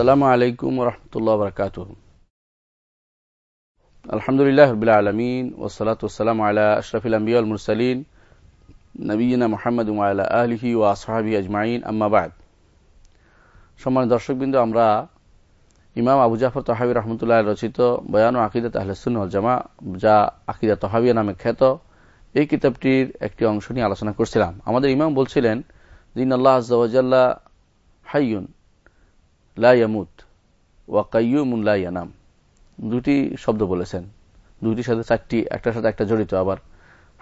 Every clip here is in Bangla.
আসসালামু আলাইকুম রহমতুল্লাহ বরকাত আলহামদুলিল্লাহ রবিল আলমিন ওসলাত ওসালাম আলা আশরফিল আম্বিয়াল মুরসালিন নবীনা মোহাম্মদ আল্লাহ আলহি ও আসহাবি আজমাইন আম্মাবাদ সম্মান দর্শকবৃন্দ, আমরা ইমাম আবু জাফর তহাবি রহমতুল্লাহ রচিত বয়ান ও আকিদা তাহলসুন জামা যা আকিদা তহাবিয়া নামে খ্যাত, এই কিতাবটির একটি অংশ নিয়ে আলোচনা করছিলাম। আমাদের ইমাম বলছিলেন দিন আল্লাহ আজ্লা হাইয়ুন। লায়ামুত ওয়া কাইয়ুমুন দুটি শব্দ বলেছেন। দুটির সাথে চারটি, একটার সাথে একটা জড়িত আবার।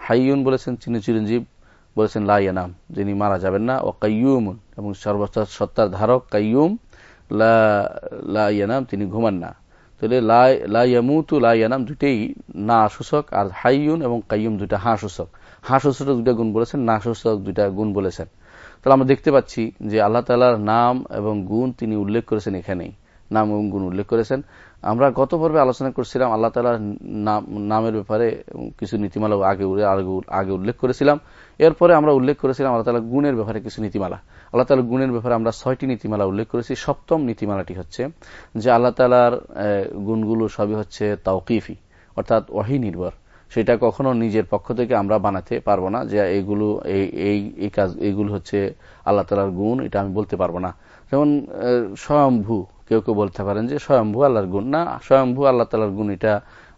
হাইয়ুন বলেছেন, তিনি চিরঞ্জীব। বলেছেন লাইয়ানাম যিনি মারা যাবেন না। ও কাইয়ুমুন, এবং সর্বস্তা সত্তার ধারক কাইয়ুম। লাইয়ানাম তিনি ঘুমান না। তাহলে লাইয়ামুতু লাইয়ানাম দুটেই না সূচক, আর হাইয়ুন এবং কাইয়ুম দুটা হা সূচক হা সূচক দুটা গুণ বলেছেন, না সূচক দুটা গুণ বলেছেন। তাহলে আমরা দেখতে পাচ্ছি যে আল্লাহ তালার নাম এবং গুণ তিনি উল্লেখ করেছেন এখানেই নাম এবং গুণ উল্লেখ করেছেন। আমরা গত পর্বে আলোচনা করছিলাম আল্লাহ তালার নামের ব্যাপারে কিছু নীতিমালা আগে আগে উল্লেখ করেছিলাম। এরপরে আমরা উল্লেখ করেছিলাম আল্লাহ তালা গুণের ব্যাপারে কিছু নীতিমালা। আল্লাহ তালার গুণের ব্যাপারে আমরা ছয়টি নীতিমালা উল্লেখ করেছি। সপ্তম নীতিমালাটি হচ্ছে যে আল্লাহ তালার গুণগুলো সবই হচ্ছে তাওকিফি, অর্থাৎ ওয়াহি নির্ভর। সেটা কখনো নিজের পক্ষ থেকে আমরা বানাতে পারব না যে এইগুলো এই এই কাজ এইগুলো হচ্ছে আল্লাহ তালার গুণ, এটা আমি বলতে পারব না। যেমন স্বয়ম্ভু, কেউ কেউ বলতে পারেন যে স্বয়ম্ভু আল্লাহর গুণ। না, স্বয়ম্ভু আল্লাহ তালার গুণ, এটা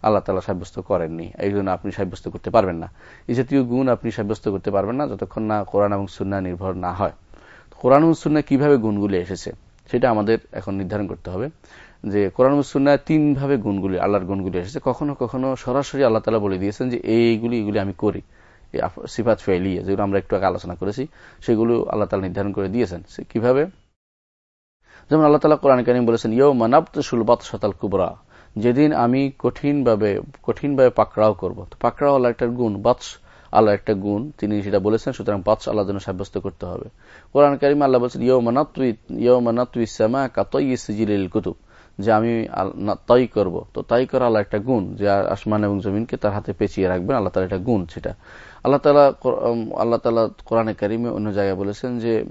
আল্লাহ তালা সাব্যস্ত করেননি। এই জন্য আপনি সাব্যস্ত করতে পারবেন না। এই জাতীয় গুণ আপনি সাব্যস্ত করতে পারবেন না যতক্ষণ না কোরআন এবং সুন্না নির্ভর না হয়। কোরআন এবং সুন্না কীভাবে গুণগুলি এসেছে, সেটা আমাদের এখন নির্ধারণ করতে হবে। যে কোরআন তিন ভাবে গুণগুলি, আল্লাহর গুণগুলি এসেছে। কখনো কখনো সরাসরি আল্লাহ তালা বলে দিয়েছেন যে এইগুলি, এগুলি আমি করি। সিফাত ফেলিয়ে যেগুলো আমরা একটু আগে আলোচনা করেছি, সেগুলো আল্লাহ তালা নির্ধারণ করে দিয়েছেন। কীভাবে? যেমন আল্লাহ তালা কোরআন কারিম বলেছেন ইয়ো মানাব্ত সুলবাত শতাল কুবরা। যেদিন আমি কঠিনভাবে কঠিনভাবে পাকড়াও করব। তো পাকড়াও আল্লাহ একটা গুণ বাৎস আল্লাহ একটা গুণ, তিনি সেটা বলেছেন, সুতরাং বাৎস আল্লাহ জন্য সাব্যস্ত করতে হবে। কোরআন কারিম আল্লাহ বলছেন ইয়ো মানাতুই ইয়ো মানাতুই সামা কাতই সিজিল কুতুব। যে আমি তাই করব। তো তাই করা আল্লাহ একটা গুণ যে আসমান এবং জমিনকে তার হাতে পেঁচিয়ে রাখবেন। আল্লাহ তালা একটা গুণ সেটা। আল্লাহ তালা আল্লাহ তালা কোরআনে কারিমে অন্য জায়গায় বলেছেন যে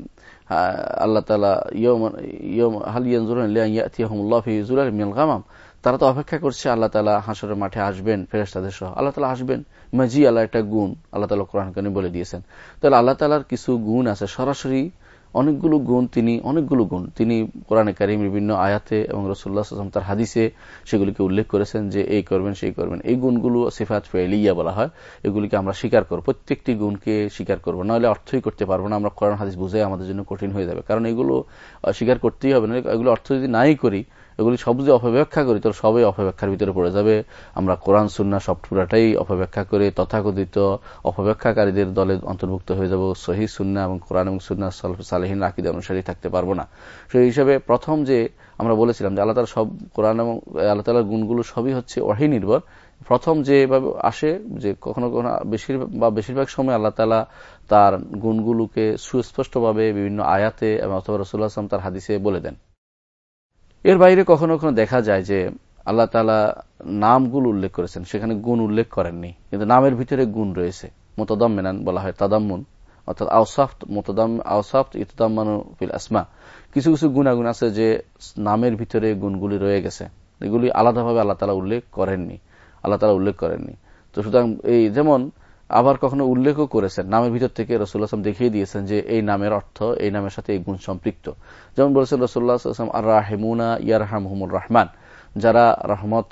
তারা তো অপেক্ষা করছে আল্লাহ তালা হাসরের মাঠে আসবেন ফেরেস্তাদের সহ। আল্লাহ তালা আসবেন। মাজি আল্লাহ একটা গুণ আল্লাহ তালা কোরআন বলে দিয়েছেন। তাহলে আল্লাহ তালার কিছু গুণ আছে সরাসরি অনেকগুলো গুণ তিনি, অনেকগুলো গুণ। তিনি কোরআনে কারিম বিভিন্ন আয়াতে এবং রসুল্লাহ তার হাদিসে সেগুলিকে উল্লেখ করেছেন যে এই করবেন, সেই করবেন। এই গুণগুলো সিফাত ফেলিয়া বলা হয়। এগুলিকে আমরা স্বীকার করব। প্রত্যেকটি গুণকে স্বীকার করব। নাহলে অর্থই করতে পারব না। আমরা কোরআন, হাদিস বুঝে আমাদের জন্য কঠিন হয়ে যাবে। কারণ এগুলো স্বীকার করতেই হবে না। এগুলো অর্থ যদি নাই করি এগুলি সব যে অপব্যাখ্যা করি তাহলে সবই অপব্যাখ্যার ভিতরে পড়ে যাবে। আমরা কোরআন সুন্না সব পুরাটাই অপব্যাখ্যা করে, তথাকথিত অপব্যাখ্যাকারীদের দলে অন্তর্ভুক্ত হয়ে যাব। সহি সুন্না এবং কোরআন এবং সুন্না সালেহীন আকিদ অনুসারী থাকতে পারব না। সেই হিসাবে প্রথম যে আমরা বলেছিলাম যে আল্লাহ তালা সব কোরআন এবং আল্লাহ তালার গুণগুলো সবই হচ্ছে ওয়াহি নির্ভর। প্রথম যেভাবে আসে যে কখনো কখনো বেশির, বা বেশিরভাগ সময় আল্লাহ তালা তার গুণগুলোকে সুস্পষ্টভাবে বিভিন্ন আয়াতে এবং অথবা রসুল্লাহ আসলাম তার হাদিসে বলে দেন। এর বাইরে কখনো কখনো দেখা যায় যে আল্লাহ তালা নামগুলো উল্লেখ করেছেন। সেখানে গুণ উল্লেখ করেননি। কিন্তু নামের ভিতরে গুণ রয়েছে। মোতাদাম মেনান বলা হয় তাদাম্মুন। অর্থাৎ আউসাফত মোতাদাম আউসাফত ইতামানু ফিল আসমা। কিছু কিছু গুণাগুণ আছে যে নামের ভিতরে গুণগুলি রয়ে গেছে। এগুলি আলাদাভাবে আল্লাহ তালা উল্লেখ করেননি। আল্লাহ তালা উল্লেখ করেননি। তো সুতরাং এই যেমন আবার কখনো উল্লেখও করেছেন, নামের ভিতর থেকে রসুল্লাহ আসলাম দেখিয়ে দিয়েছেন যে এই নামের অর্থ, এই নামের সাথে এই গুণ সম্পৃক্ত। যেমন বলেছেন রসুল্লাহ আসলাম আর রাহেমুনা ইয়ারহাম হুমুর রহমান। যারা রহমত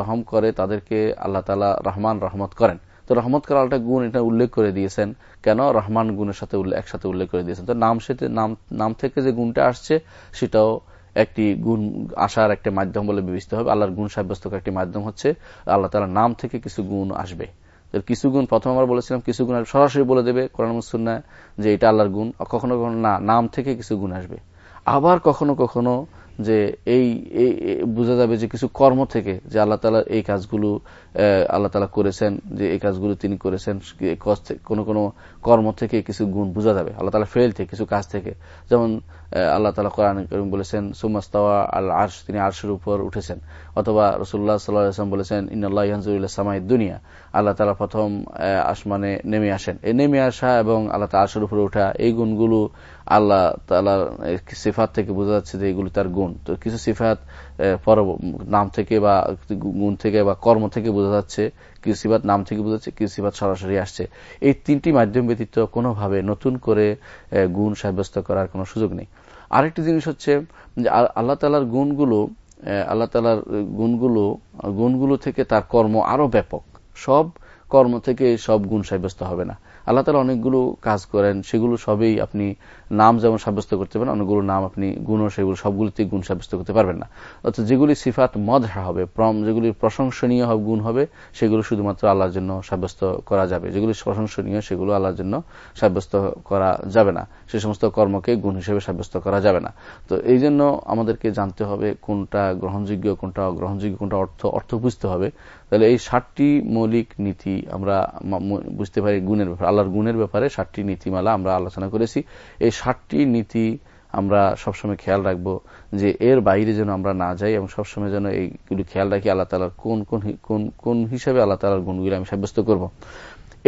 রহম করে তাদেরকে আল্লাহ তালা রহমান, রহমত করেন। তো রহমত করার একটা গুণ এটা উল্লেখ করে দিয়েছেন, কেন? রহমান গুণের সাথে একসাথে উল্লেখ করে দিয়েছেন। তো নাম সাথে নাম নাম থেকে যে গুণটা আসছে, সেটাও একটি গুণ আসার একটা মাধ্যম বলে বিবেচিত হবে। আল্লাহর গুণ সাব্যস্ত একটি মাধ্যম হচ্ছে, আল্লাহ তালার নাম থেকে কিছু গুণ আসবে। কিছু গুণ প্রথম আমরা বলেছিলাম, কিছু গুণ সরাসরি বলে দেবে কোরআন মুসুন্না যে এটা আল্লাহর গুণ। কখনো কখনো না, নাম থেকে কিছু গুণ আসবে। আবার কখনো কখনো যে এই বোঝা যাবে যে কিছু কর্ম থেকে যে আল্লাহ তালা এই কাজগুলো আল্লাহ তালা করেছেন যে এই কাজগুলো তিনি করেছেন কোনো কোনো কর্ম থেকে কিছু গুণ বোঝা যাবে। আল্লাহ তালা ফেল থেকে, কিছু কাজ থেকে। যেমন আল্লাহ তালা কোরআন করিম বলেছেন সুমাস্তাওয়া আল আর্শ তিনি আর্শের উপর উঠেছেন। অথবা রসুল্লাহ সাল্লাম বলেছেন ইন্নআল্লাহ ইহানজুল্লাহ সামাই দুনিয়া আল্লাহ তালা প্রথম আসমানে নেমে আসেন। এই নেমে আসা এবং আল্লাহ তালা আর্শের উপরে ওঠা, এই গুণগুলো আল্লাহ তালার সিফাত থেকে বোঝা যাচ্ছে যে এগুলি তার গুণ। তো কিছু সিফাত নাম থেকে বা গুণ থেকে বা কর্ম থেকে বোঝা যাচ্ছে সিফাত, নাম থেকে বোঝা যাচ্ছে সিফাত সরাসরি আসছে। এই তিনটি মাধ্যম ব্যতীত কোনোভাবে নতুন করে গুণ সাব্যস্ত করার কোনো সুযোগ নেই। আরেকটি জিনিস হচ্ছে আল্লাহ তালার গুণগুলো আল্লাহ তালার গুণগুলো গুণগুলো থেকে তার কর্ম আরও ব্যাপক। সব কর্ম থেকে সব গুণ সাব্যস্ত হবে না। আল্লাহ তালা অনেকগুলো কাজ করেন, সেগুলো সবই আপনি নাম যেমন সাব্যস্ত করতে পারেন, অনেকগুলো নাম আপনি গুণ সেগুলো সবগুলিতে গুণ সাব্যস্ত করতে পারবেন না। অর্থাৎ যেগুলি সিফাত মদহা হবে যেগুলি প্রশংসনীয় গুণ হবে, সেগুলো শুধুমাত্র আল্লাহর জন্য সাব্যস্ত করা যাবে। যেগুলি প্রশংসনীয়, সেগুলো আল্লাহর জন্য সাব্যস্ত করা যাবে না। সে সমস্ত কর্মকে গুণ হিসেবে সাব্যস্ত করা যাবে না। তো এই জন্য আমাদেরকে জানতে হবে কোনটা গ্রহণযোগ্য, কোনটা অগ্রহণযোগ্য, কোনটা অর্থ অর্থ বুঝতে হবে। তাহলে এই ষাটটি মৌলিক নীতি আমরা বুঝতে পারি গুণের ব্যাপারে, আল্লাহর গুণের ব্যাপারে ষাটটি নীতিমালা আমরা আলোচনা করেছি। এই ষাটটি নীতি আমরা সবসময় খেয়াল রাখব যে এর বাইরে যেন আমরা না যাই এবং সবসময় যেন এইগুলি খেয়াল রাখি আল্লাহ তালার কোন কোন কোন হিসাবে আল্লাহ তালার গুণগুলি আমি সাব্যস্ত করব।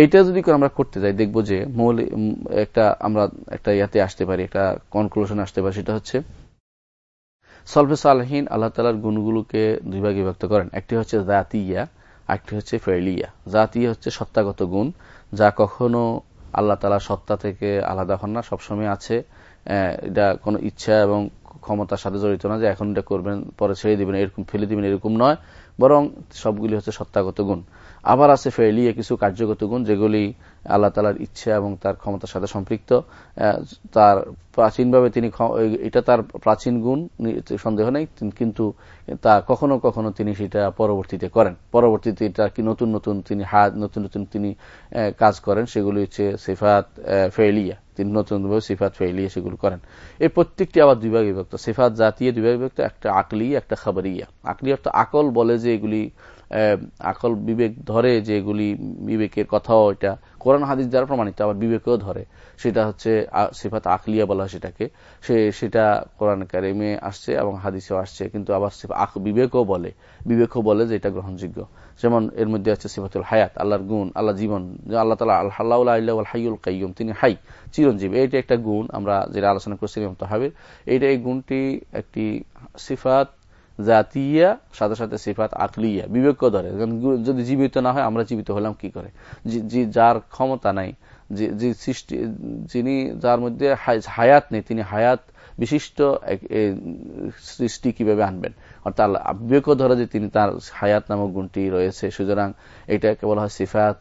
এটা যদি আমরা করতে যাই, দেখব যে মৌলিক একটা আমরা একটা ইয়াতে আসতে পারি, একটা কনক্লুশন আসতে পারি, সেটা হচ্ছে সলফে সালহীন আল্লাহ তালার গুণগুলোকে দুই ভাগে বিভক্ত করেন। একটি হচ্ছে জাতিয়া একটি হচ্ছে ফেলিয়া জাতীয় হচ্ছে সত্তাগত গুণ, যা কখনো আল্লাহ তালা সত্তা থেকে আলাদা হন না, সবসময় আছে। এটা কোনো ইচ্ছা এবং ক্ষমতার সাথে জড়িত না যে এখন এটা করবেন, পরে ছেড়ে দিবেন, এরকম ফেলে দিবেন, এরকম নয়। বরং সবগুলি হচ্ছে সত্তাগত গুণ। আবার আছে ফেলিয়ে কিছু কার্যগত গুণ, যেগুলি আল্লাহ তালার ইচ্ছা এবং তার ক্ষমতার সাথে সম্পৃক্ত। তার প্রাচীনভাবে তিনি এটা তার প্রাচীন গুণ সন্দেহ নেই কিন্তু তা কখনো কখনো তিনি সেটা পরবর্তীতে করেন। পরবর্তীতে এটা কি নতুন নতুন তিনি হাত, নতুন নতুন তিনি কাজ করেন, সেগুলি হচ্ছে সেফাত ফেলিয়া তিনি নতুনভাবে সিফাত সেগুলো করেন। এই প্রত্যেকটি আবার দুই বিভক্ত। সিফাত জাতীয় দুই বিভক্ত, একটা আকলি একটা খাবারিয়া। আকলি অর্থ আকল বলে যে এগুলি আকল বিবেক ধরে যে এগুলি বিবেকের কথাও এটা কোরআন হাদিস দ্বারা প্রমাণিত, আবার বিবেকেও ধরে। সেটা হচ্ছে সিফাত আকলিয়া বলা হয় সেটাকে। সে, সেটা কোরআন কারিমে আসছে এবং হাদিসেও আসছে, কিন্তু আবার বিবেকও বলে। বিবেকও বলে যে এটা গ্রহণযোগ্য। যেমন এর মধ্যে আছে সিফাতুল হায়াত, আল্লাহর গুণ, আল্লাহ জীবন আল্লাহ তালা আল্লাহ হাইউল কাইম তিনি হাই, চিরঞ্জীব। এইটা একটা গুণ, আমরা যেটা আলোচনা করছিলাম তহাবির। এইটা এই গুণটি একটি সিফাত জাতিয়া, সাথে সাথে সিফাত আকলিয়া বিবেক ধরে। যদি জীবিত না হয়, আমরা জীবিত হলাম কি করে? যার ক্ষমতা নাই যে সৃষ্টি, যিনি যার মধ্যে হায়াত নেই, তিনি হায়াত বিশিষ্ট সৃষ্টি কীভাবে আনবেন? অর্থাৎ বিবেক ধরে যে তিনি তার হায়াত নামক গুণটি রয়েছে। সুতরাং এটাকে বলা হয় সিফাত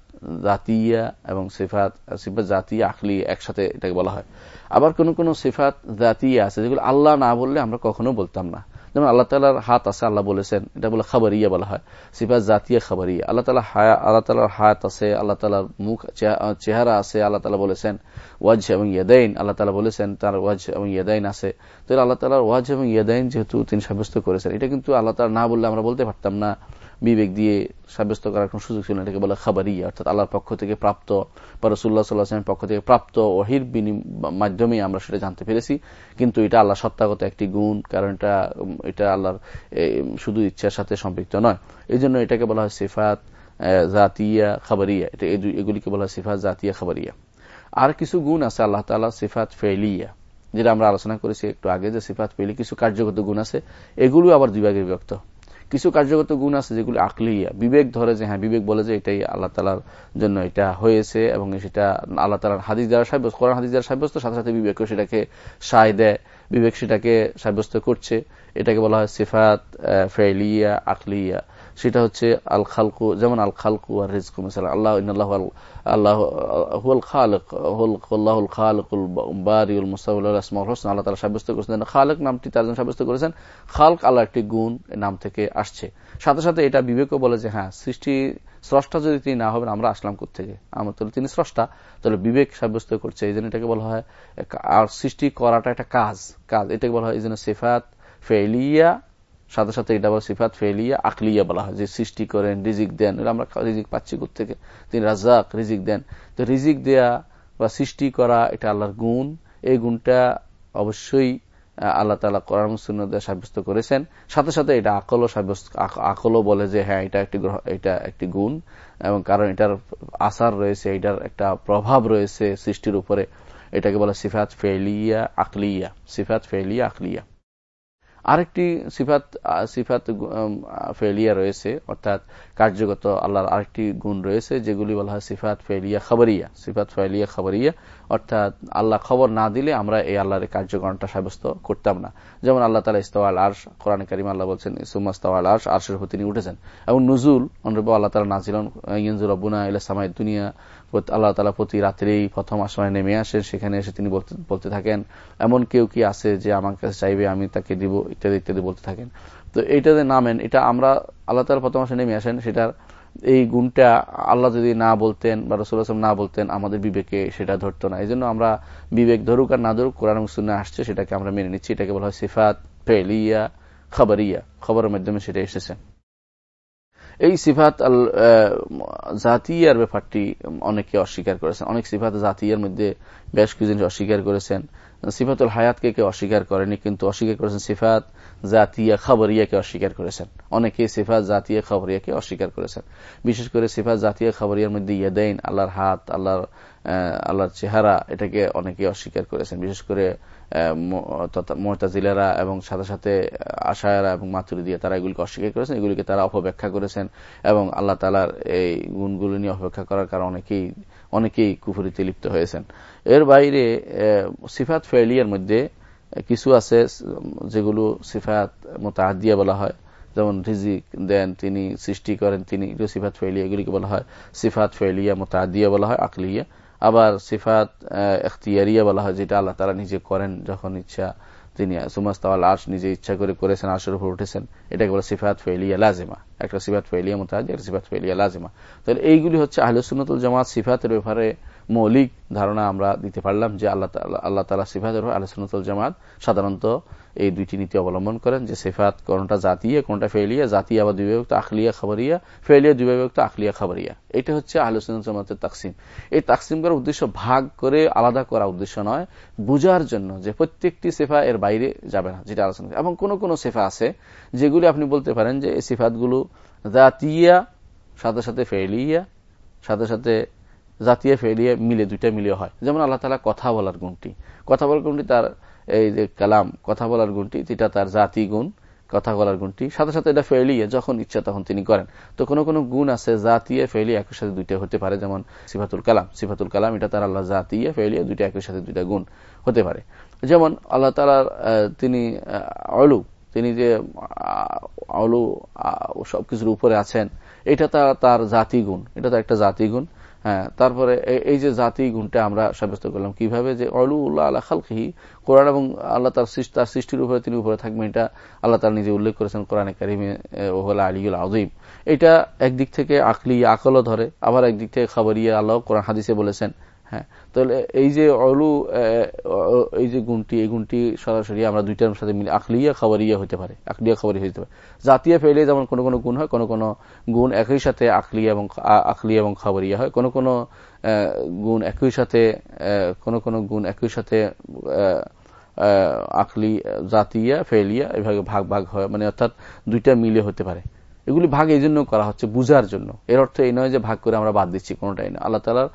জাতিয়া এবং সিফাত সিফাত জাতিয়া আখলি একসাথে এটাকে বলা হয়। আবার কোন কোন সিফাত জাতিয়া আছে, যেগুলো আল্লাহ না বললে আমরা কখনো বলতাম না। যেমন আল্লাহ তালার হাত আছে, আল্লাহ বলেছেন, এটা বলে খাবারিয়া বলা হয়। সিফাত জাতীয় খাবারিয়া। আল্লাহ তালা আল্লাহ তালার হাত আছে, আল্লাহ তালার মুখ চেহারা আছে, আল্লাহ তালা বলেছেন ওয়াজ এবং ইয়াদাইন। আল্লাহ তালা বলেছেন, তার ওয়াজ এবং ইয়াদাইন আছে। তো আল্লাহ তালার ওয়াজ এবং ইয়াদাইন যেহেতু তিনি সাব্যস্ত করেছেন, এটা কিন্তু আল্লাহ তালা না বললে আমরা বলতে পারতাম না। বিবেক দিয়ে সাব্যস্ত করার কোন সুযোগ ছিল না। এটাকে বলে খাবারিয়া, অর্থাৎ আল্লাহর পক্ষ থেকে প্রাপ্ত বা রসুল্লাহ সাল্লাহামের পক্ষ থেকে প্রাপ্ত ওহির মাধ্যমে আমরা সেটা জানতে পেরেছি। কিন্তু এটা আল্লাহ সত্তাগত একটি গুণ, কারণ এটা এটা আল্লাহর শুধু ইচ্ছার সাথে সম্পৃক্ত নয়। এই জন্য এটাকে বলা হয় সিফাত জাতিয়া, খাবারিয়া। এটা এগুলিকে বলা হয় সিফাত, জাতিয়া, খাবারিয়া। আর কিছু গুণ আছে আল্লাহ তালা সিফাত ফেলিয়া যেটা আমরা আলোচনা করেছি একটু আগে যে সিফাত ফেলি কিছু কার্যগত গুণ আছে, এগুলো আবার দুই ভাগে বিভক্ত। কিছু কার্যগত গুণ আছে যেগুলো আকলিয়া। বিবেক ধরে যে হ্যাঁ বিবেক বলে যে এটাই আল্লাহ তালার জন্য এটা হয়েছে এবং সেটা আল্লাহ তালার হাদিস দ্বারা সাব্যস্ত, কোরআন হাদিস দ্বারা সাব্যস্ত, সাথে সাথে বিবেকও সেটাকে সায় দেয়, বিবেক সেটাকে সাব্যস্ত করছে। এটাকে বলা হয় সিফাত ফেলিয়া আকলিয়া। সেটা হচ্ছে আল খালকু যেমন আল খালকু আর রিজকু মিসাল আল্লাহ আল্লাহ আল্লাহ হুল খালক হুল আল্লাহুল খালকুল বারিউল মুস্তাউল আসমাউল হোসেন, আল্লাহ তালা সাব্যস্ত করেছেন। খালক নামটি তার জন্য সাব্যস্ত করেছেন। খালক আল্লাহ একটি গুণ নাম থেকে আসছে। সাথে সাথে এটা বিবেকও বলে যে হ্যাঁ সৃষ্টি স্রষ্টা যদি তিনি না হবেন, আমরা আসলাম থেকে আমার তাহলে তিনি স্রষ্টা। তাহলে বিবেক সাব্যস্ত করছে। এই জন্য এটাকে বলা হয়, আর সৃষ্টি করাটা একটা কাজ। কাজ, এটাকে বলা হয় এই জন্য সেফাত ফেলিয়া সাথে সাথে এটা বলা সিফাত ফেলিয়া আকলিয়া বলা হয়, যে সৃষ্টি করেন, রিজিক দেন আমরা রিজিক পাচ্ছি থেকে তিনি রাজাক রিজিক দেন। তো রিজিক দেয়া বা সৃষ্টি করা, এটা আল্লাহর গুণ। এই গুণটা অবশ্যই আল্লাহ তালা কোরআন সাব্যস্ত করেছেন। সাথে সাথে এটা আকলও সাব্যস্ত আকলও বলে যে হ্যাঁ এটা একটি গ্রহ, এটা একটি গুণ। এবং কারণ এটার আসার রয়েছে, এটার একটা প্রভাব রয়েছে সৃষ্টির উপরে। এটাকে বলা সিফাত ফেলিয়া আকলিয়া। সিফাত ফেলিয়া আকলিয়া। আরেকটি সিফাত সিফাত ফেলিয়া রয়েছে, অর্থাৎ কার্যগত আল্লাহর আরেকটি গুণ রয়েছে, যেগুলি বলা হয় সিফাত ফেলিয়া খাবারিয়া, সিফাত ফেলিয়া খাবরিয়া। অর্থাৎ আল্লাহ খবর না দিলে আমরা এই আল্লাহর কার্যক্রমটা সাব্যস্ত করতাম না। যেমন আল্লাহ তালা ইস্তাওয়াল আর্শ, কোরআন করিম আল্লাহ বলছেন সুমাস্তাওয়াল আর্শ আর্শের হতে তিনি উঠেছেন। এবং নজুল অনুরূপ আল্লাহ তালা নাজিলন আব্বুনা ইলা সামাই দুনিয়া আল্লাহ তালা প্রতি রাত্রেই প্রথম আসমানে নেমে আসেন, সেখানে এসে তিনি বলতে থাকেন, এমন কেউ কি আছে যে আমার কাছে চাইবে আমি তাকে দিব? ইত্যাদি ইত্যাদি বলতে থাকেন। তো এইটা যে নামেন, এটা আমরা আল্লাহ তালা প্রথম আসে নেমে আসেন, সেটার এই গুণটা আল্লাহ যদি না বলতেন বা রসুল আসলাম না বলতেন, আমাদের বিবেকে সেটা ধরতো না। এই জন্য আমরা বিবেক ধরুক আর না ধরুক কোরআন শুনে আসছে, সেটাকে আমরা মেনে নিচ্ছি। এটাকে বলা হয় সিফাত, ফেলিয়া, খবরিয়া। খবরের মাধ্যমে সেটা এসেছে। এই সিফাত আল জাতিয়ার ব্যাপারটি অনেকে অস্বীকার করেছেন। অনেক সিফাত জাতিয়ার মধ্যে বেশ কিছু জিনিস অস্বীকার করেছেন। সিফাতুল হায়াতকে কেউ অস্বীকার করেনি, কিন্তু অস্বীকার করেছেন সিফাত জাতিয়া খাবরিয়াকে অস্বীকার করেছেন। অনেকে সিফাত জাতীয় খাবরিয়াকে অস্বীকার করেছেন। বিশেষ করে সিফাত জাতীয় খাবরিয়ার মধ্যে ইয়াদাইন, আল্লাহর হাত, আল্লাহর আল্লাহর চেহারা, এটাকে অনেকে অস্বীকার করেছেন। বিশেষ করে মোহতাজিলারা এবং সাথে সাথে আশায়রা এবং মাতুরি দিয়ে তারা এগুলিকে অস্বীকার করেছেন, এগুলিকে তারা অপব্যাখ্যা করেছেন এবং আল্লাহ তালার এই গুণগুলি নিয়ে অপেক্ষা করার কারণে অনেকেই অনেকেই কুফুরিতে লিপ্ত হয়েছেন। এর বাইরে সিফাত ফেলিয়ার মধ্যে কিছু আছে, যেগুলো সিফাত মোতাহাদিয়া বলা হয়। যেমন রিজিক দেন, তিনি সৃষ্টি করেন, তিনি সিফাত ফেলিয়া এগুলিকে বলা হয়। সিফাত ফেলিয়া মোতাহাদিয়া বলা হয়, আকলিয়া। আবার সিফাত এখতিয়ারিয়া বলা হয়, যেটা আল্লাহ তারা নিজে করেন যখন ইচ্ছা তিনি। সুমাস্তাওয়াল আর্শ, নিজে ইচ্ছা করে করেছেন, আর্শের উপর উঠেছেন। এটাকে বলে সিফাত ফেলিয়া লাজিমা। একটা সিফাত ফেলিয়া মোতাজ একটা সিফাত ফেলিয়া লাজিমা। তাহলে এইগুলি হচ্ছে আহলুসুন্নতুল জামাত সিফাতের ব্যাপারে মৌলিক ধারণা আমরা দিতে পারলাম যে আল্লাহ আল্লাহ তালা সিফাতের আহলুসুন্নতুল জামাত সাধারণত এই দুইটি নীতি অবলম্বন করেন যে সেফাত কোনটা জাতীয়, কোনটা ফেলিয়া জাতি আবার দুই বিভক্ত আখলিয়া, খাবারিয়া ফেলিয়া দুই বিভক্ত আখলিয়া, খাবারিয়া। এটা হচ্ছে আহলুসুন্নত জামাতের তাকসিম। এই তাকসিম করার উদ্দেশ্য ভাগ করে আলাদা করা উদ্দেশ্য নয়, বুঝার জন্য যে প্রত্যেকটি সেফা এর বাইরে যাবে না, যেটা আলোচনা এবং কোন কোন সেফা আছে যেগুলি আপনি বলতে পারেন যে এই সিফাতগুলো জাতিয়া, সাথে সাথে ফেলিয়া সাথে সাথে জাতীয় ফেলিয়া মিলে, দুইটা মিলে হয়। যেমন আল্লাহ তালা কথা বলার গুণটি। কথা বলার গুণটি তার এই যে কালাম, কথা বলার গুণটি যেটা তার জাতি গুণ, কথা বলার গুণটি। সাথে সাথে এটা ফেলিয়ে যখন ইচ্ছা তখন তিনি করেন। তো কোনো কোনো গুণ আছে জাতীয় ফেলি একই সাথে দুইটা হতে পারে, যেমন সিফাতুল কালাম। সিফাতুল কালাম, এটা তার আল্লাহ জাতীয় ফেলিয়ে দুইটা একই সাথে দুইটা গুণ হতে পারে। যেমন আল্লাহ তালার তিনি অলু তিনি যে অলু সবকিছুর উপরে আছেন, এটা তার জাতি গুণ। এটা তার একটা জাতি গুণ। হ্যাঁ তারপরে এই যে জাতি গুণটা আমরা সাব্যস্ত করলাম। কীভাবে? যে অলু উল্লাহ আল্লাহ খালকি কোরআন এবং আল্লাহ তার তার সৃষ্টির উপরে, তিনি উপরে থাকবেন। এটা আল্লাহ তার নিজে উল্লেখ করেছেন কোরআনে কারিমে ওহলা আলিউল আজিম এটা একদিক থেকে আকলি, আকলও ধরে। আবার একদিক থেকে খাবারিয়া আল্লাহ কোরআন হাদিসে বলেছেন হ্যাঁ তাহলে এই যে অলু এই যে গুণটি এই গুণটি সরাসরি আমরা দুইটার সাথে মিলে আখলিয়া খাবারিয়া হতে পারে আখলিয়া খাবারি হতে পারে। জাতীয় ফেলে যেমন কোনো কোনো গুণ হয়, কোনো কোনো গুণ একই সাথে আখলিয়া এবং আখলিয়া এবং খাবারিয়া হয়। কোনো কোনো গুণ একই সাথে কোনো কোনো গুণ একই সাথে আখলি জাতিয়া ফেলিয়া এভাবে ভাগ ভাগ হয়। মানে অর্থাৎ দুইটা মিলে হতে পারে। এগুলি ভাগ এই জন্য করা হচ্ছে, বুঝার জন্য। এর অর্থ এই নয় যে ভাগ করে আমরা বাদ দিচ্ছি কোনোটাই না। আল্লাহ তালার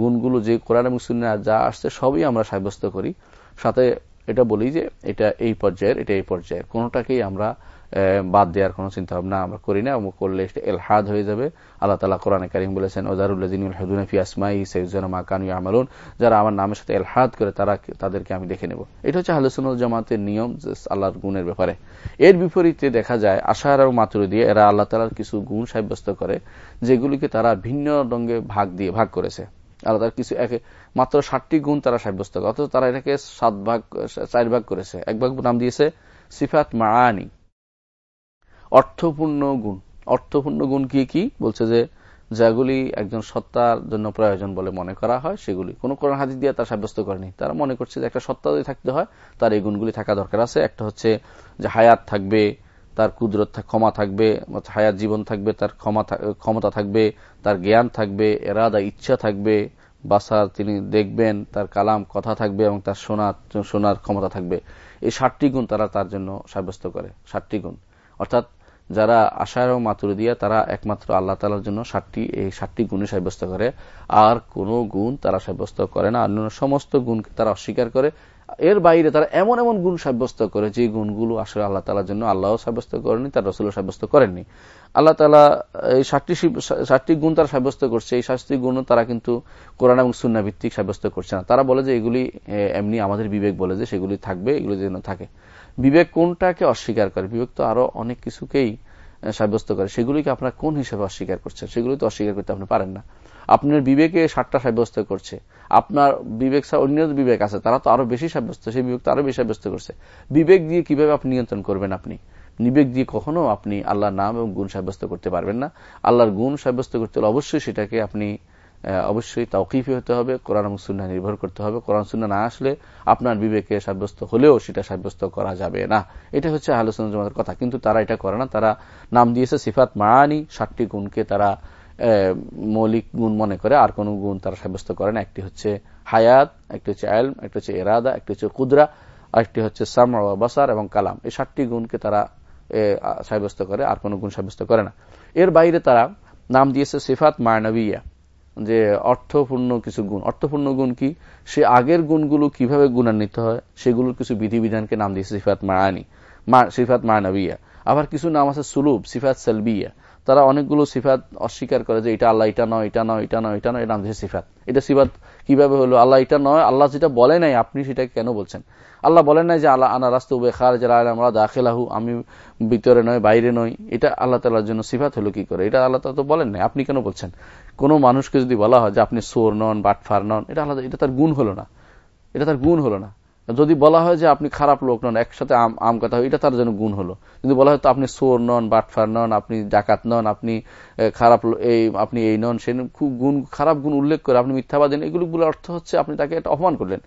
গুণগুলো যে কোরআন এবং সুন্না যা আসছে সবই আমরা সাব্যস্ত করি। সাথে এটা বলি যে এটা এই পর্যায়ের, এটা এই পর্যায়ের। কোনোটাকেই আমরা বাদ দেওয়ার কোন চিন্তা ভাবনা আমরা করি না করলে এলহাদ হয়ে যাবে। আল্লাহ তালা কোরআন কারিম বলেছেন কানু আমলুন যারা আমার নামের সাথে এলহাদ করে, তারা তাদেরকে আমি দেখে নেব। এটা হচ্ছে হালুসুল জামাতের নিয়ম আল্লাহর গুণের ব্যাপারে। এর বিপরীতে দেখা যায়, আশার এবং মাতুরি দিয়ে এরা আল্লাহ তালার কিছু গুণ সাব্যস্ত করে, যেগুলিকে তারা ভিন্ন রঙে ভাগ দিয়ে ভাগ করেছে। আল্লাহ কিছু মাত্র ষাটটি গুণ তারা সাব্যস্ত করে, অথচ তারা এটাকে সাত ভাগ, চার ভাগ করেছে। এক ভাগ নাম দিয়েছে, সিফাত মাআনি। অর্থপূর্ণ গুণ। অর্থপূর্ণ গুণ কি কি? বলছে যে, যেগুলি একজন সত্তার জন্য প্রয়োজন বলে মনে করা হয়, সেগুলি। কোন কোরআন হাদিস দিয়ে তার সাব্যস্ত করেনি। তারা মনে করছে যে একটা সত্তা যদি থাকতে হয়, তার এই গুণগুলি থাকা দরকার আছে। একটা হচ্ছে যে হায়াত থাকবে, তার কুদরত ক্ষমা থাকবে হায়াত জীবন থাকবে, তার ক্ষমা ক্ষমতা থাকবে, তার জ্ঞান থাকবে, এরাদা, ইচ্ছা থাকবে, বাসার তিনি দেখবেন, তার কালাম, কথা থাকবে এবং তার শোনার শোনার ক্ষমতা থাকবে। এই ষাটটি গুণ তারা তার জন্য সাব্যস্ত করে ষাটটি গুণ। অর্থাৎ যারা আশায় এবং মাতুরিদিয়া, তারা একমাত্র আল্লাহ তালার জন্য সাতটি, এই ষাটটি গুণে সাব্যস্ত করে। আর কোন গুণ তারা সাব্যস্ত করে না। অন্য সমস্ত গুণকে তারা অস্বীকার করে। এর বাইরে তারা এমন এমন গুণ সাব্যস্ত করে, যে গুণগুলো আসলে আল্লাহ তালার জন্য আল্লাহ সাব্যস্ত করেনি তার রসুল সাব্যস্ত করেননি। আল্লাহ তালা এই ষাটটি ষাটটি গুণ তারা সাব্যস্ত করছে, এই ষাটটি গুণ তারা কিন্তু কোরআন এবং সুন্না ভিত্তিক সাব্যস্ত করছে না। তারা বলে যে এগুলি এমনি আমাদের বিবেক বলে যে সেগুলি থাকবে, এগুলি যেন থাকে। বিবেক কোনটাকে অস্বীকার করে? বিবেক তো আরও অনেক কিছুকেই সাব্যস্ত করে। সেগুলিকে আপনার কোন হিসেবে অস্বীকার করছেন? সেগুলি তো অস্বীকার করতে আপনি পারেন না। আপনার বিবেকে ষাটটা সাব্যস্ত করছে। আপনার বিবেক অন্য বিবেক আছে, তারা তো আরও বেশি সাব্যস্ত, সেই বিবেক তো আরও বেশি সাব্যস্ত করছে। বিবেক দিয়ে কীভাবে আপনি নিয়ন্ত্রণ করবেন আপনি? বিবেক দিয়ে কখনো আপনি আল্লাহর নাম এবং গুণ সাব্যস্ত করতে পারবেন না। আল্লাহর গুণ সাব্যস্ত করতে হলে অবশ্যই সেটাকে আপনি অবশ্যই তাওকিফি হতে হবে, কোরআন এবং সুন্না নির্ভর করতে হবে। কোরআন সুন্না না আসলে আপনার বিবেকে সাব্যস্ত হলেও সেটা সাব্যস্ত করা যাবে না। এটা হচ্ছে আলোচনা জমাতের কথা। কিন্তু তারা এটা করে না। তারা নাম দিয়েছে সিফাত মানি ষাটটি গুণকে তারা মৌলিক গুণ মনে করে আর কোন গুণ তারা সাব্যস্ত করে না। একটি হচ্ছে হায়াত, একটি হচ্ছে আলম, একটি হচ্ছে এরাদা একটি হচ্ছে কুদরা আরেকটি হচ্ছে সাম বাসার এবং কালাম। এই ষাটটি গুণকে তারা সাব্যস্ত করে, আর কোন গুণ সাব্যস্ত করে না। এর বাইরে তারা নাম দিয়েছে সিফাত মায়ানবিয়া যে অর্থপূর্ণ কিছু গুণ। অর্থপূর্ণ গুণ কি? সে আগের গুণগুলো কীভাবে গুণান্বিত হয়, সেগুলোর কিছু বিধিবিধানকে নাম দিয়েছে সিফাত মায়ানি সিফাত মায়ানবিয়া আবার কিছু নাম আছে সুলুব, সিফাত সেলবিয়া। তারা অনেকগুলো সিফাত অস্বীকার করে যে এটা আল্লাহ, এটা নয় এটা নয় এটা নয় এটা নয়, এটা দিয়েছে সিফাত। এটা সিফাত কীভাবে হলো? আল্লাহ এটা নয়, আল্লাহ যেটা বলে নাই, আপনি সেটাকে কেন বলছেন? আল্লাহ বলেন নাই যে আল্লাহ আনা রাস্তা বেখার যারা আমরা দাখেলাহু, আমি ভিতরে নয়, বাইরে নয়। এটা আল্লাহ তালার জন্য সিফাত হলো কি করে? এটা আল্লাহ তো বলেন নাই, আপনি কেন বলছেন? কোন মানুষকে যদি বলা হয় যে আপনি সোর নন, বাটফার নন, এটা আল্লাহ, এটা তার গুণ হলো না। এটা তার গুণ হলো না। যদি বলা হয় যে আপনি খারাপ লোক নন, একসাথে আম কথা এটা তার জন্য গুণ হলো। যদি বলা হয় তো আপনি সোর নন, বাটফার নন, আপনি ডাকাত নন, আপনি খারাপ এই, আপনি এই নন, সে খুব গুণ, খারাপ গুণ উল্লেখ করে আপনি মিথ্যাবাদী এগুলো অর্থ হচ্ছে আপনি তাকে একটা অপমান করলেন।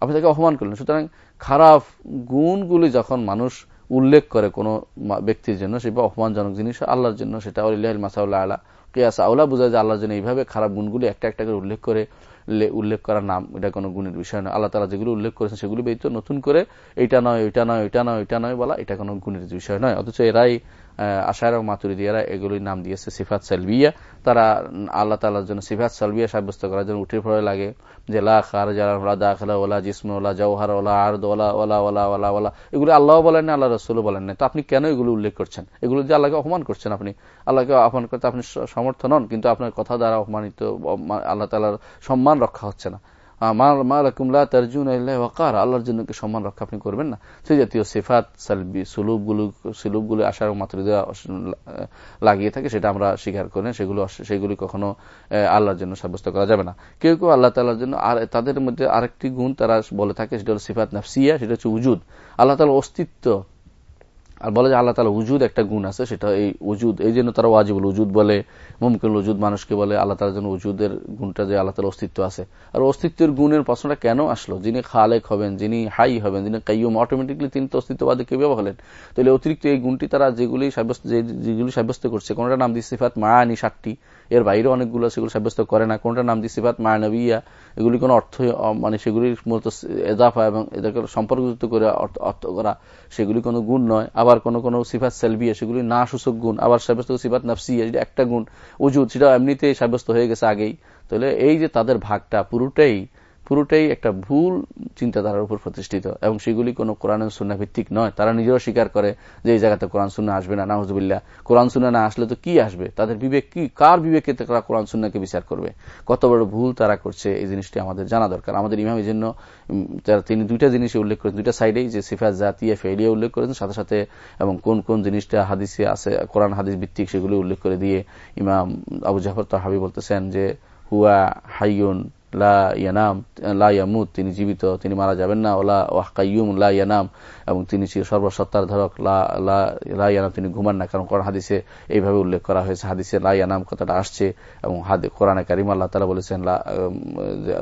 আপনি তাকে অপমান করলেন। সুতরাং খারাপ গুণগুলি যখন মানুষ উল্লেখ করে কোনো ব্যক্তির জন্য সেটা অপমানজনক জিনিস, আল্লাহর জন্য, সেটা আল্লাহ মাসাউল্লাহ আল্লাহ কেয়াস। আউলা বোঝা যায় আল্লাহর জন্য এইভাবে খারাপ গুণগুলি একটা একটা করে উল্লেখ করে উল্লেখ করার নাম, এটা কোনো গুণের বিষয় নয়। আল্লাহ তালা যেগুলো উল্লেখ করেছেন সেগুলো ব্যতীত নতুন করে এটা নয় এটা নয় এটা নয় এটা নয় বলা এটা কোনো গুণের বিষয় নয়। অথচ এরাই আশায়রা ও মাতুরিদিয়ারা এগুলির নাম দিয়েছে সিফাত সালবিয়া। তারা আল্লাহ তালার জন্য সিফাত সালবিয়া সাব্যস্ত করার জন্য উঠে পড়ে লাগে যে, লা খার ওলা জিসমা ওলা জওহার ওলা আর্দ ওলা ওলা ওলা ওলা ওলা এগুলো আল্লাহ বলেন আল্লাহ রসুল বলেন না তো আপনি কেন এগুলো উল্লেখ করছেন? এগুলো যে আল্লাহকে অপমান করছেন আপনি। আল্লাহকে অপমান করতে আপনি সমর্থ নন, কিন্তু আপনার কথা দ্বারা অপমানিত আল্লাহ তালার সম্মান রক্ষা হচ্ছে না। আল্লাহর জন্য কি সম্মান রক্ষা আপনি করবেন না? সেই জাতীয় সেফাত, সালবি সুলুপগুলো সুলুপগুলো আসার মাত্র দেওয়া লাগিয়ে থাকে, সেটা আমরা স্বীকার করি সেগুলো সেগুলি কখনো আল্লাহর জন্য সাব্যস্ত করা যাবে না। কেউ কেউ আল্লাহ তালার জন্য আর, তাদের মধ্যে আরেকটি গুণ তারা বলে থাকে, সেটা হল সিফাত নাফসিয়া, সেটা হচ্ছে উজুদ। আল্লাহ তালার অস্তিত্ব আর বলে যে আল্লাহ তালা উজুদ একটা গুণ আছে, সেটা এই উজুদ এই জন্য তারা ওয়াজিবুল উজুদ বলে, মুমকিন উজুদ মানুষকে বলে, আল্লাহ তালার জন্য উজুদের গুণটা যে আল্লাহ তালা অস্তিত্ব আছে। আর অস্তিত্বের গুণের প্রশ্নটা কেন আসলো? যিনি খালেক হবেন, যিনি হাই হবেন, যিনি কাইম অটোমেটিকলি তিনি তো অস্তিত্ববাদী, কেউ হলেন তাহলে অতিরিক্ত এই গুণটি তারা যেগুলি সাব্যস্ত যেগুলি সাব্যস্ত করছে কোনটা নাম দিয়ে সিফাত মায়ানি ষাটটি এর বাইরে অনেকগুলো সেগুলো সাব্যস্ত করে না। কোনটা নাম দিয়ে সিফাত মায়ানবিয়া এগুলি কোনো অর্থ মানে সেগুলির মূলত এজাফা এবং এদেরকে সম্পর্কযুক্ত করে অর্থ করা, সেগুলি কোনো গুণ নয়। আবার কোন কোনো সিফাত সেলবিয়া, সেগুলি না সূচক গুণ। আবার সাব্যস্ত সিফাত নাফসিয়া যেটা একটা গুণ। উজুদ সেটা এমনিতেই সাব্যস্ত হয়ে গেছে আগেই। তাহলে এই যে তাদের ভাগটা পুরোটাই পুরোটাই একটা ভুল চিন্তাধারার উপর প্রতিষ্ঠিত, এবং সেগুলি কোন কোরআন সুন্না ভিত্তিক নয়। তারা নিজেরাও স্বীকার করে যে এই জায়গাতে কোরআন সুন্না আসবে না নাহজবিল্লা কোরআন সুন্না না আসলে তো কি আসবে? তাদের বিবেক কি? কার বিবেকে তারা কোরআন সুন্নাকে বিচার করবে? কত বড় ভুল তারা করছে, এই জিনিসটি আমাদের জানা দরকার। আমাদের ইমাম এই জন্য তিনি দুইটা জিনিসে উল্লেখ করেছেন, দুইটা সাইডেই যে সিফাত জাতিয়া ফেলিয়া উল্লেখ করেছেন, সাথে সাথে এবং কোন কোন জিনিসটা হাদিসে আছে, কোরআন, হাদিস ভিত্তিক সেগুলি উল্লেখ করে দিয়ে ইমাম আবু জাফর তাহাবি বলতেছেন যে, হুয়া হাইয়ুন তিনি জীবিত, তিনি মারা যাবেন না। ওলা ওয়াহকাইয়ুম, লা ইয়ানাম, এবং তিনি সর্বসত্তার ধরক লাইয়ানাম তিনি ঘুমান না। কারণ কোরআন হাদিসে এইভাবে উল্লেখ করা হয়েছে। হাদিসে লাইয়ানাম কথাটা আসছে, এবং কোরআনে কারিম আল্লাহ তালা বলেছেন,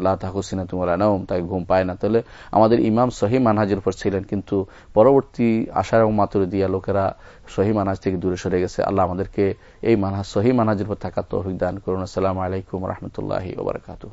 লা তাহুসিনা তোমার নাম তাকে ঘুম পায় না। তাহলে আমাদের ইমাম সহি মানহাজের উপর ছিলেন, কিন্তু পরবর্তী আশা এবং মাতুরে দিয়া লোকেরা সহি মানহাজ থেকে দূরে সরে গেছে। আল্লাহ আমাদেরকে এই মানহাজ, সহি মানহাজের উপর থাকার তৌফিক দান করুন। আসসালামু আলাইকুম রহমতুল্লাহ ওবরাকাতু